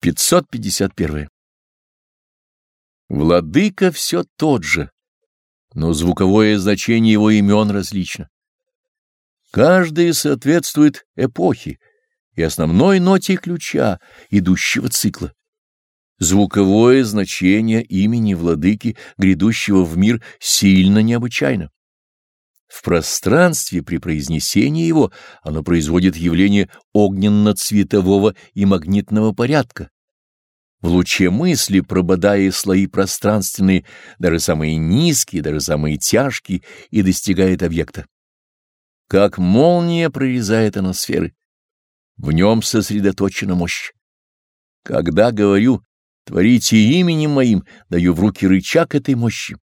551. Владыка все тот же, но звуковое значение его имен различно. Каждое соответствует эпохе и основной ноте ключа идущего цикла. Звуковое значение имени владыки, грядущего в мир, сильно необычайно. В пространстве при произнесении его оно производит явление огненно-цветового и магнитного порядка. В луче мысли, прободая слои пространственные, даже самые низкие, даже самые тяжкие, и достигает объекта. Как молния прорезает оно сферы. В нем сосредоточена мощь. Когда говорю «творите именем моим», даю в руки рычаг этой мощи.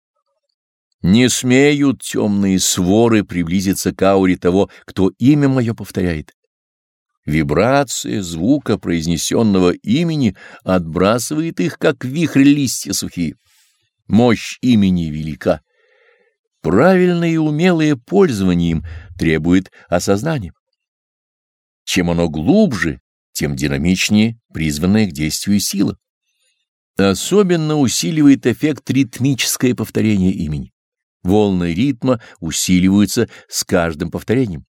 Не смеют темные своры приблизиться к ауре того, кто имя мое повторяет. Вибрация звука произнесенного имени отбрасывает их, как вихрь листья сухие. Мощь имени велика. Правильное и умелое пользование им требует осознания. Чем оно глубже, тем динамичнее призванная к действию сила. Особенно усиливает эффект ритмическое повторение имени волны ритма усиливаются с каждым повторением.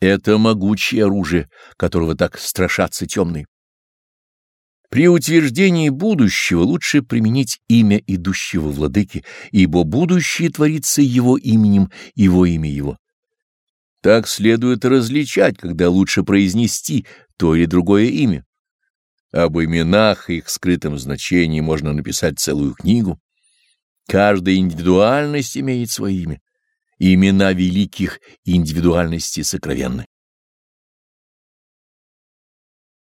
Это могучее оружие, которого так страшатся темные. При утверждении будущего лучше применить имя идущего владыки, ибо будущее творится его именем, его имя его. Так следует различать, когда лучше произнести то или другое имя. Об именах и их скрытом значении можно написать целую книгу. Каждая индивидуальность имеет свое имя. Имена великих индивидуальностей сокровенны.